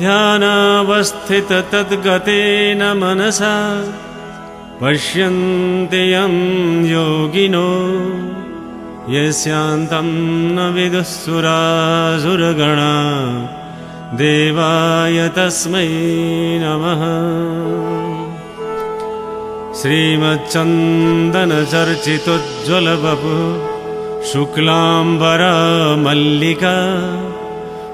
ध्यानावस्थिततद्गतेन मनसा पश्यन्ति यं योगिनो यस्यान्तं न विदुःसुरासुरगणा देवाय तस्मै नमः। श्रीमच्चन्दनचर्चितोज्ज्वलबपु शुक्लाम्बरा मल्लिका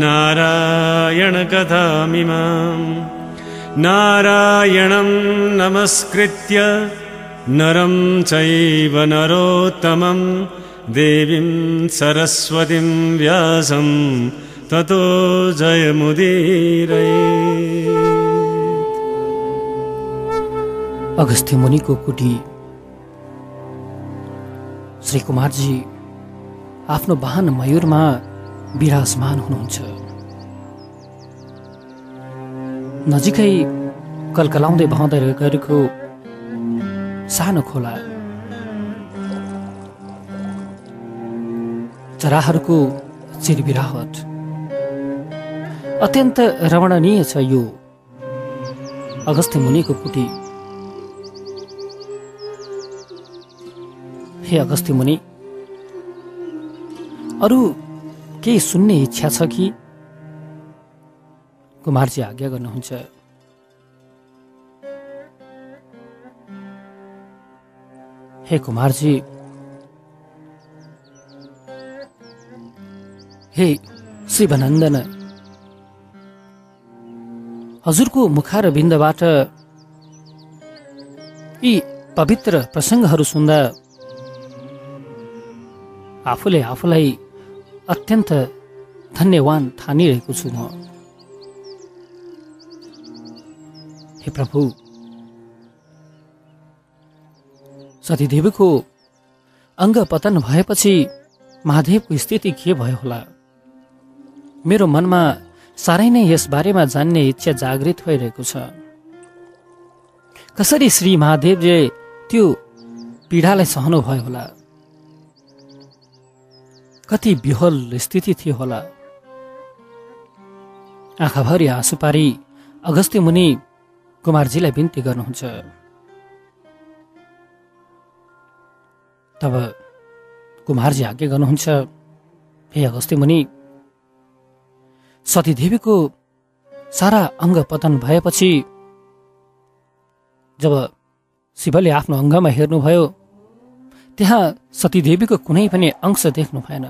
नारायणकथामिमाम् नारायणं नमस्कृत्य नरं चैव नरोत्तमं। देवीं सरस्वतीं व्यासं ततो जयमुदीरये। अगस्त्य मुनिको कुटी श्री कुमारजी वाहन मयूरमा विराजमान हुनुहुन्छ। नजिकै कलकलाउँदै बहाउँदै गरेको सानो खोला। चराहरूको चिरबिराहट अत्यन्त रमणीय छ यो अगस्त्य मुनिको कुटी। हे अगस्त्य मुनि अरू केही सुन्ने इच्छा छ कि? कुमारजी आज्ञा गर्नुहुन्छ। हे कुमारजी। हे शिवनन्दन। हजुरको मुखार बिन्दबाट यी पवित्र प्रसङ्गहरू सुन्दा आफूले आफूलाई अत्यन्त धन्यवान ठानिरहेको छु म। हे प्रभु सतीदेवीको अङ्ग पतन भएपछि महादेवको स्थिति के भयो होला? मेरो मनमा साह्रै नै यस बारेमा जान्ने इच्छा जागृत भइरहेको छ। कसरी श्री महादेवले त्यो पीडालाई सहनु भयो होला? कति विहल स्थिति थियो होला। आँखाभरि आँसु पारी अगस्त्य मुनि कुमारजीलाई बिन्ती गर्नुहुन्छ। तब कुमारजी आज्ञा गर्नुहुन्छ हे अगस्त्य मुनि सतीदेवीको सारा अङ्ग पतन भएपछि जब शिवले आफ्नो अङ्गमा हेर्नुभयो त्यहाँ सतीदेवीको कुनै पनि अंश देख्नु भएन।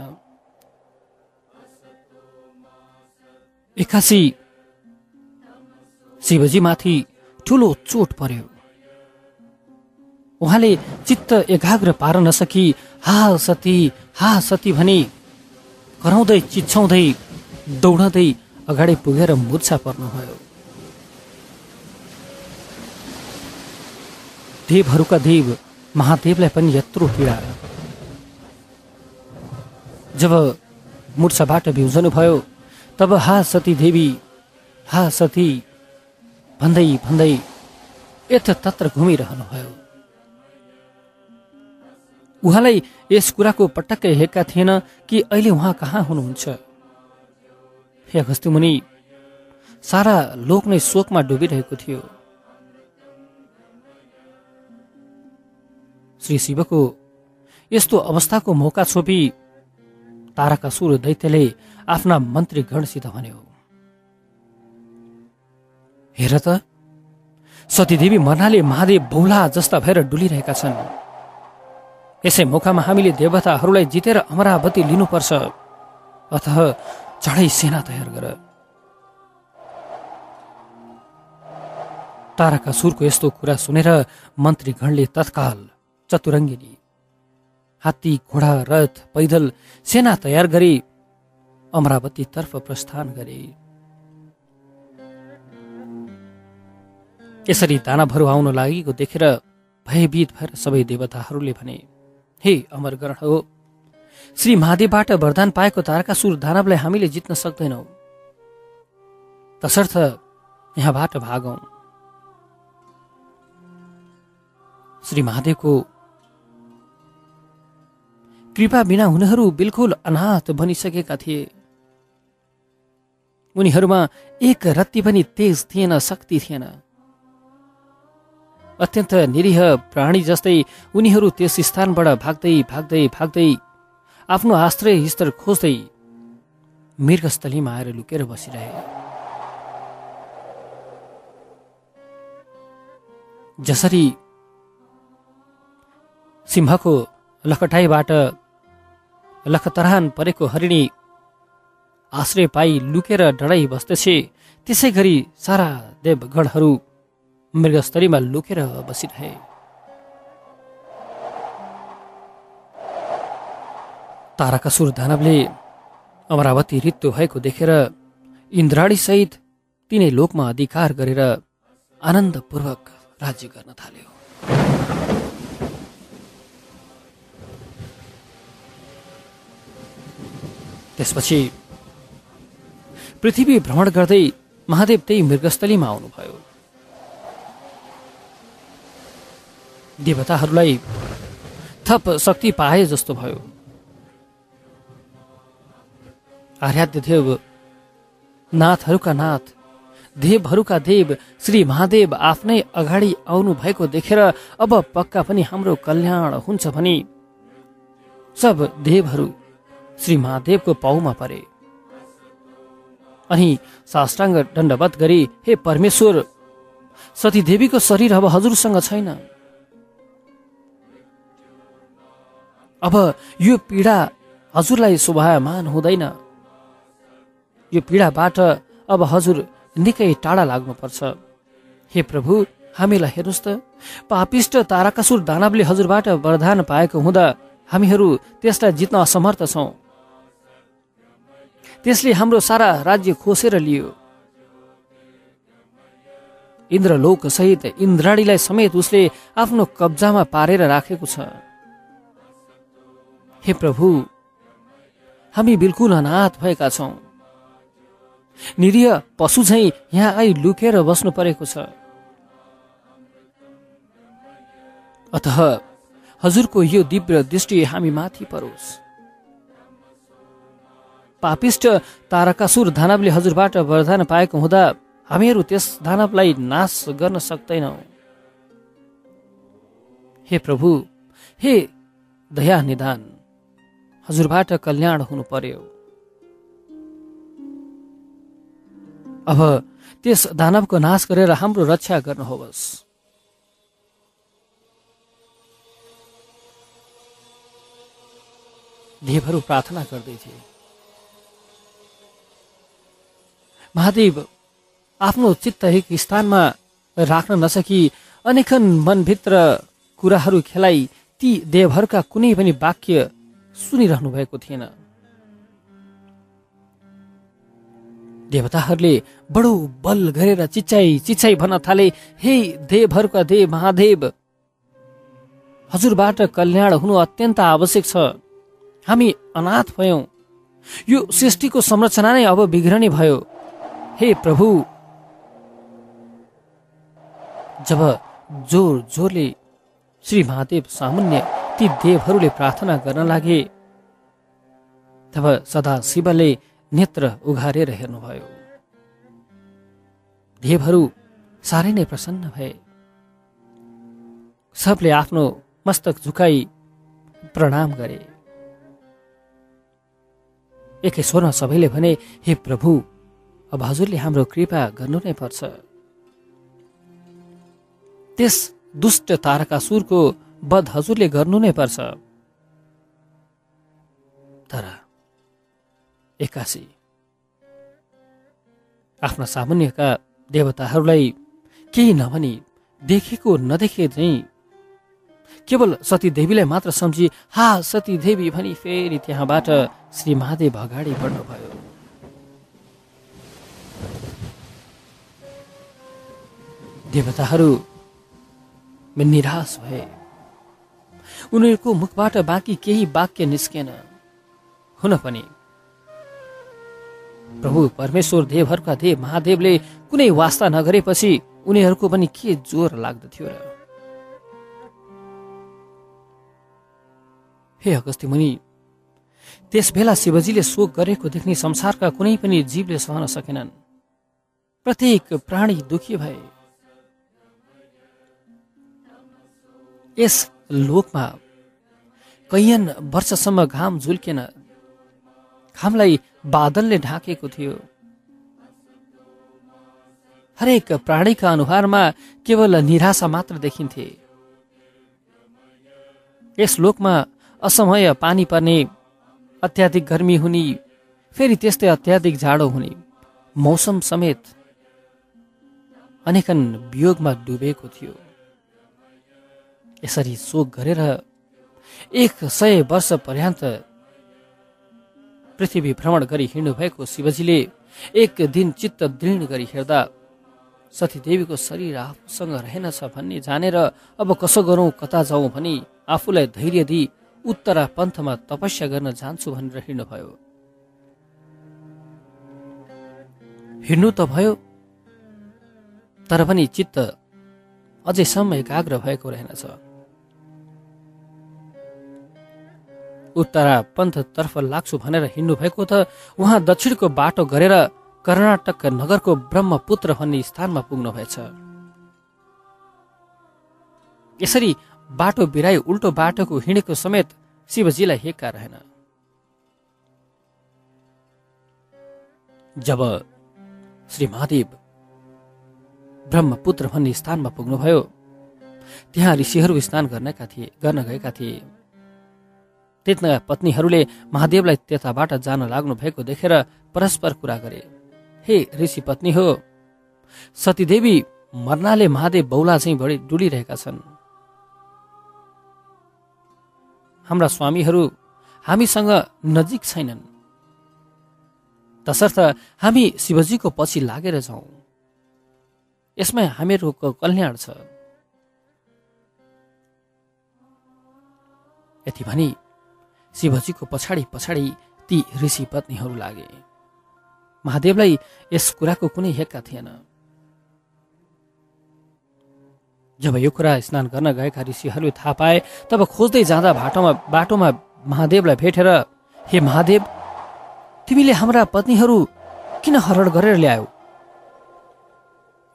एक्कासी शिवजीमाथि ठुलो चोट पर्यो। उहाँले चित्त एकाग्र पार नसकी हा सती हा सती भनी कराउँदै चिच्छाउँदै दौडँदै अगाडि पुगेर मुर्छा पर्नुभयो। देवहरूका देव महादेवलाई पनि यत्रो पीडा जब मुर्छाबाट भ्युजनु भयो तब हा सती देवी हा सती भन्दै भन्दै यत्रतत्र घुमिरहनुभयो उहाँलाई यस कुराको पटक्कै हेक्का थिएन कि अहिले उहाँ कहाँ हुनुहुन्छ। हे अगस्त्य मुनि सारा लोक नै शोकमा डुबिरहेको थियो। श्री शिवको यस्तो अवस्थाको मौका छोपी ताराका सुर दैत्यले आफ्ना मन्त्रीगणसित भन्यो। हेर त सतीदेवी मर्नाले महादेव बौला जस्ता भएर डुलिरहेका छन्। यसै मौकामा हामीले देवताहरूलाई जितेर अमरावती लिनुपर्छ। अथ चढै सेना तयार गर। ताराका सुरको यस्तो कुरा सुनेर मन्त्रीगणले तत्काल चतुरङ्गिनी हात्ती घोडा रथ पैदल सेना तयार गरी अमरावतीतर्फ प्रस्थान गरे। यसरी दानवहरू आउन लागेको देखेर भयभीत भएर सबै देवताहरूले भने हे अमरगण हो श्री महादेवबाट वरदान पाएको तारकासुर दानवलाई हामीले जित्न सक्दैनौ। तसर्थ यहाँबाट भागौं श्री महादेवको कृपा बिना उनीहरू बिल्कुल अनाथ बनिसकेका थिए। उनीहरूमा एक रत्ती पनि तेज थिएन शक्ति थिएन। अत्यन्त निरीह प्राणी जस्तै उनीहरू त्यस स्थानबाट भाग्दै भाग्दै भाग्दै आफ्नो आश्रय स्तर खोज्दै मृगस्थलीमा आएर लुकेर बसिरहे। जसरी सिंहको लखटाईबाट लखतरान परेको हरिणी आश्रय पाई लुकेर डढाइ बस्दछे त्यसै गरी सारा देवगणहरू मृगस्थलीमा लुकेर बसिरहे। ताराकासुर दानवले अमरावती रित्तो भएको देखेर इन्द्राणीसहित तिनै लोकमा अधिकार गरेर आनन्दपूर्वक राज्य गर्न थाल्यो। त्यसपछि पृथ्वी भ्रमण गर्दै महादेव त्यही मृगस्थलीमा आउनुभयो। देवताहरूलाई थप शक्ति पाए जस्तो भयो। आर्याद्य देव नाथहरूका नाथ देवहरूका देव श्री महादेव आफ्नै अगाडि आउनु भएको देखेर अब पक्का पनि हाम्रो कल्याण हुन्छ भनी सब देवहरू श्री महादेवको पाउमा परे। अनि साष्टाङ्ग दण्डवत गरी हे परमेश्वर सतीदेवीको शरीर अब हजुरसँग छैन। अब यो पीडा हजुरलाई शोभायमान हुँदैन। यो पीडाबाट अब हजुर निकै टाढा लाग्नुपर्छ। हे प्रभु हामीलाई हेर्नुहोस् त पापिष्ट ताराकासुर दानवले हजुरबाट वरदान पाएको हुँदा हामीहरू त्यसलाई जित्न असमर्थ छौँ। त्यसले हाम्रो सारा राज्य खोसेर लियो। इन्द्रलोक सहित इन्द्राणीलाई समेत उसले आफ्नो कब्जामा पारेर राखेको छ। हे प्रभु हामी बिल्कुल अनाथ भएका छौँ। निरीह पशु झै यहाँ आई लुकेर बस्नु परेको छ। अत हजुरको यो दिव्य दृष्टि हामी माथि परोस्। पापिष्ट तारकासुर दानवले हजुरबाट वरदान पाएको हुँदा हामीहरू त्यस दानवलाई नाश गर्न सक्दैनौ। हे प्रभु हे दया निदान हजुरबाट कल्याण हुनु पर्यो अब त्यस दानवको नाश गरेर हाम्रो रक्षा गर्नुहोस्। देवहरू प्रार्थना गर्दै थिए महादेव आफ्नो चित्त एक स्थानमा राख्न नसकी अनेकन मनभित्र कुराहरू खेलाइ ती देवहरूका कुनै पनि वाक्य सुनिरहनु भएको थिएन। देवताहरूले बडो बल गरेर चिच्चाइ चिच्चाइ भन्न थाले हे देवहरूका देव महादेव हजुरबाट कल्याण हुनु अत्यन्त आवश्यक छ। हामी अनाथ भयौं। यो सृष्टिको संरचना नै अब बिग्रने भयो। हे प्रभु। जब जोर जोरले श्री महादेव सामुन्य ती देवहरूले प्रार्थना गर्न लागे तब सदा शिवले नेत्र उघारेर हेर्नुभयो। देवहरू साह्रै नै प्रसन्न भए। सबले आफ्नो मस्तक झुकाई प्रणाम गरे। एकै स्वरमा सबैले भने हे प्रभु अब हजुरले हाम्रो कृपा गर्नु नै पर्छ। त्यस दुष्ट तारकासुरको वध हजुरले गर्नु नै पर्छ। तर एक्कासी आफ्ना सामान्यका देवताहरूलाई केही नभनी देखेको नदेखे चाहिँ केवल सतीदेवीलाई मात्र सम्झी हा सतीदेवी भनी फेरि त्यहाँबाट श्री महादेव अगाडि बढ्नुभयो। देवताहरू निराश भए। उनीहरूको मुखबाट बाँकी केही वाक्य निस्केन। हुन पनि। प्रभु परमेश्वर देवहरूका देव महादेवले कुनै वास्ता नगरेपछि उनीहरूको पनि के जोर लाग्दथ्यो र? हे अगस्ती मुनि त्यस बेला शिवजीले शोक गरेको देख्ने संसारका कुनै पनि जीवले सहन सकेनन्। प्रत्येक प्राणी दुखी भए। यस लोकमा कैयन वर्षसम्म घाम झुल्केन। घामलाई बादलले ढाकेको थियो। हरेक प्राणीका अनुहारमा केवल निराशा मात्र देखिन्थे। यस लोकमा असमय पानी पर्ने अत्याधिक गर्मी हुने फेरि त्यस्तै अत्याधिक जाडो हुने मौसम समेत अनेकन वियोगमा डुबेको थियो। यसरी शोक गरेर एक सय वर्ष पर्यन्त पृथ्वी भ्रमण गरी हिँड्नुभएको शिवजीले एक दिन चित्त दृढ गरी हेर्दा सतीदेवीको शरीर आफूसँग रहेनछ भन्ने जानेर अब कसो गरौँ कता जाउँ भनी आफूलाई धैर्य दिई उत्तरा पन्थमा तपस्या गर्न जान्छु भनेर हिँड्नुभयो। हिँड्नु त भयो तर पनि चित्त अझैसम्म एकाग्र भएको रहेनछ। उत्तरा पन्थतर्फ लाग्छु भनेर हिँड्नु भएको त उहाँ दक्षिणको बाटो गरेर कर्नाटक नगरको ब्रह्मपुत्र भन्ने स्थानमा पुग्नुभएछ यसरी बाटो बिराई उल्टो बाटोको हिँडेको समेत शिवजीलाई हेक्का रहेन। जब श्री महादेव ब्रह्मपुत्र भन्ने स्थानमा पुग्नुभयो त्यहाँ ऋषिहरू स्नान गर्नका थिए गर्न गएका थिए। त्यतना पत्नीहरूले महादेवलाई त्यताबाट जान लाग्नु भएको देखेर परस्पर कुरा गरे। हे ऋषि पत्नी हो सतीदेवी मर्नाले महादेव बौला चाहिँ बढी डुलिरहेका छन्। हाम्रा स्वामीहरू हामीसँग नजिक छैनन्। तसर्थ हामी शिवजीको पछि लागेर जाउँ। यसमा हामीहरूको कल्याण छ। यति भनी शिवजीको पछाडि पछाडि ती ऋषि पत्नीहरू लागे। महादेवलाई यस कुराको कुनै हेक्का थिएन। जब यो कुरा स्नान गर्न गएका ऋषिहरूले थाहा पाए तब खोज्दै जाँदा भाटोमा बाटोमा महादेवलाई भेटेर हे महादेव तिमीले हाम्रा पत्नीहरू किन हरण गरेर ल्यायो?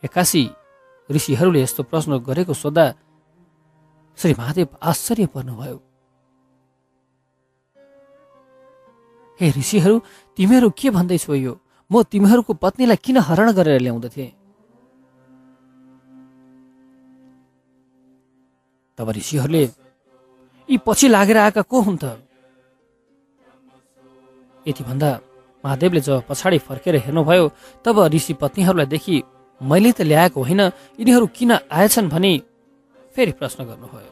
एक्कासी ऋषिहरूले यस्तो प्रश्न गरेको सोद्धा श्री महादेव आश्चर्य पर्नुभयो हे ऋषिहरू तिमीहरू के भन्दैछौ यो? म तिमीहरूको पत्नीलाई किन हरण गरेर ल्याउँदथे? तब ऋषिहरूले यी पछि लागेर आएका को हुन् त? यति भन्दा महादेवले जब पछाडि फर्केर हेर्नुभयो तब ऋषि पत्नीहरूलाई देखि मैले त ल्याएको होइन यिनीहरू किन आएछन् भनी? फेरि प्रश्न गर्नुभयो।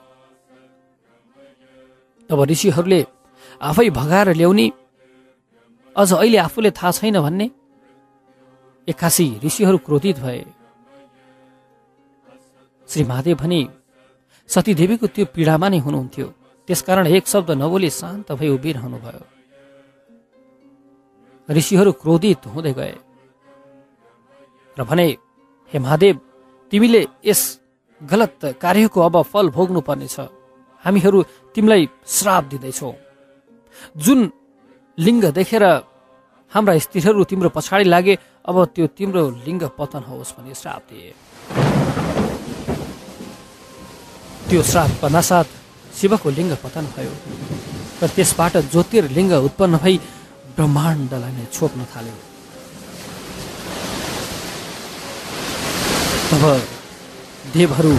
तब ऋषिहरूले आफै भगाएर ल्याउने अझ अहिले आफूले थाहा छैन भन्ने? एक्कासी ऋषिहरू क्रोधित भए। श्री महादेव भने सतीदेवीको त्यो पीडामा नै हुनुहुन्थ्यो। त्यसकारण एक शब्द नबोली शान्त भई उभिरहनुभयो। ऋषिहरू क्रोधित हुँदै गए। र भने हे महादेव तिमीले यस गलत कार्यको अब फल भोग्नु पर्नेछ हामीहरू तिमीलाई श्राप दिँदैछौ। जुन लिङ्ग देखेर हाम्रा स्त्रीहरू तिम्रो पछाडि लागे अब त्यो तिम्रो लिङ्ग पतन होस् भन्ने श्राप दिए। त्यो श्राप पर्नासाथ शिवको लिङ्ग पतन भयो र त्यसबाट ज्योतिर्लिङ्ग उत्पन्न भई ब्रह्माण्डलाई नै छोप्न थाल्यो। तब देवहरू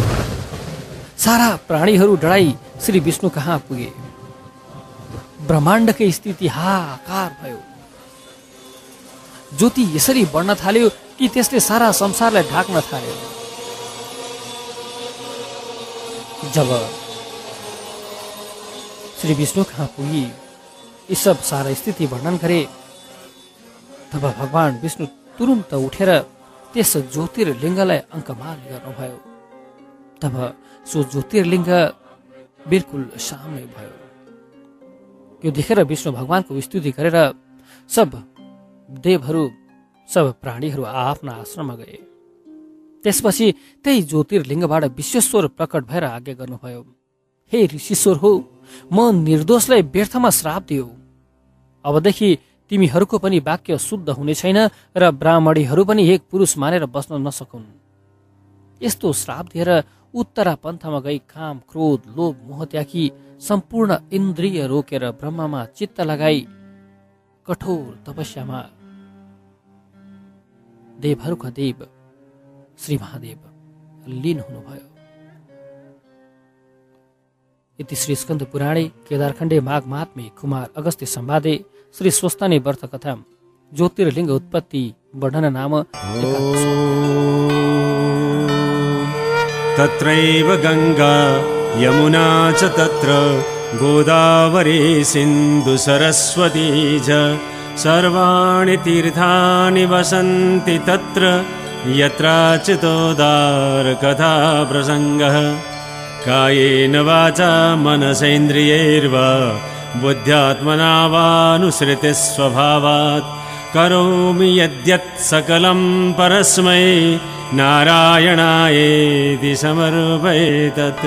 सारा प्राणीहरू डराई श्री विष्णु कहाँ पुगे? ब्रह्माण्डकै स्थिति हाकार भयो। ज्योति यसरी बढ्न थाल्यो कि त्यसले सारा संसारलाई ढाक्न थाल्यो। जब श्री विष्णु कहाँ पुगी यी सब सारा स्थिति वर्णन गरे तब भगवान् विष्णु तुरुन्त उठेर त्यस ज्योतिर्लिङ्गलाई अङ्कमान गर्नुभयो। तब सो ज्योतिर्लिङ्ग बिल्कुल सामने भयो। यो देखेर विष्णु भगवानको स्तुति गरेर सब देवहरू सब प्राणीहरू आफ्ना आश्रममा गए। त्यसपछि त्यही ज्योतिर्लिङ्गबाट विश्वेश्वर प्रकट भएर आज्ञा गर्नुभयो हे ऋषिश्वर हो म निर्दोषलाई व्यर्थमा श्राप दियो। अबदेखि तिमीहरूको पनि वाक्य शुद्ध हुने छैन र ब्राह्मणीहरू पनि एक पुरुष मानेर बस्न नसकुन्। यस्तो श्राप दिएर उत्तरा पन्थमा गई काम क्रोध लोभ मोह त्यागी सम्पूर्ण इन्द्रिय रोकेर ब्रह्ममा चित्त लगाई कठोर तपस्यामा। देवहरूका देव श्री महादेव लीन हुनुभयो। इति श्री स्कन्द पुराणे केदारखण्डे माघ महात्मे कुमार अगस्त्य सम्वादे श्री स्वस्तानी व्रत कथा ज्योतिर्लिङ्ग उत्पत्ति वर्णन नाम तत्रैव गङ्गा यमुना च तत्र गोदावरी सिन्धु सरस्वती च सर्वाणि तीर्थानि वसन्ति तत्र यत्राचितोदारकथा प्रसङ्गः कायेन वाचा मनसेन्द्रियैर्वा बुद्ध्यात्मना वानुसृतिस्वभावात् करोमि यद्यत् सकलं परस्मै नारायणायेति समर्पयेतत्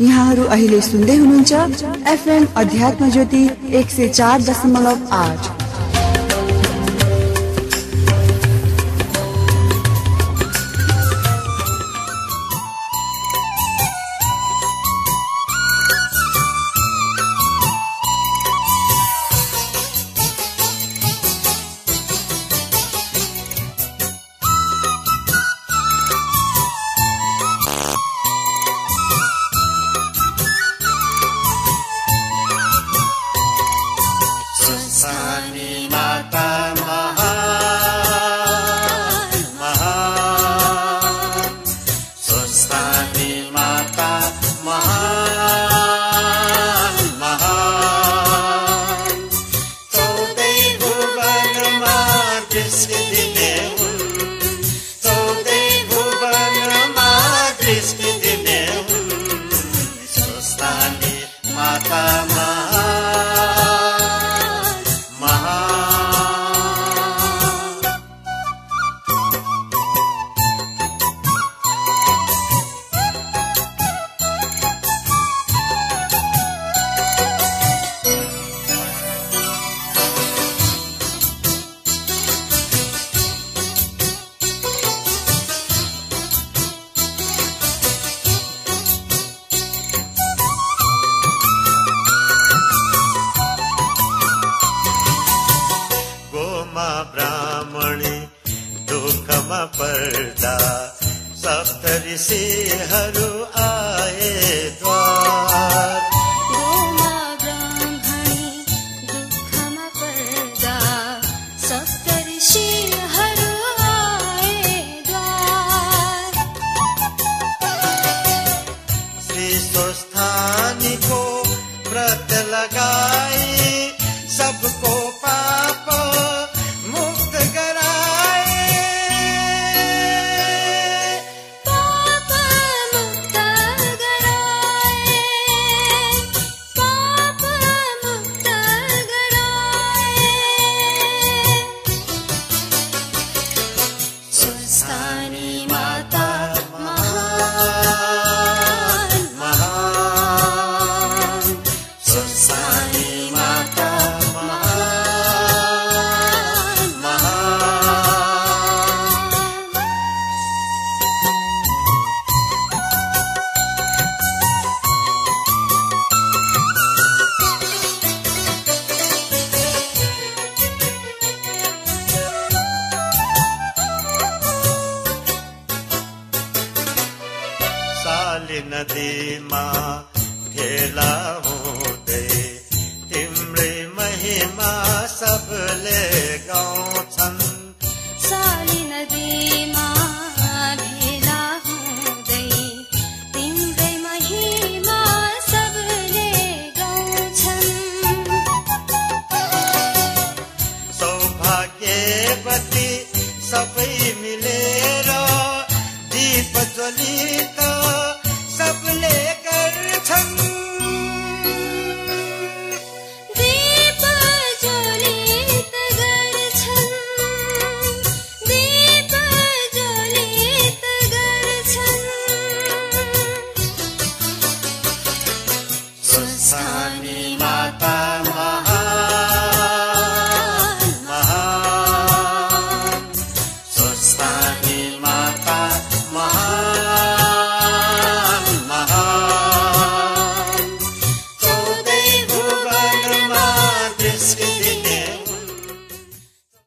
यहाँहरू अहिले सुन्दै हुनुहुन्छ एफएम अध्यात्म ज्योति एक सय चार दशमलव आठ। ब्राह्मणे दुःखम पर्ता सप्त ऋषि हलु त्वा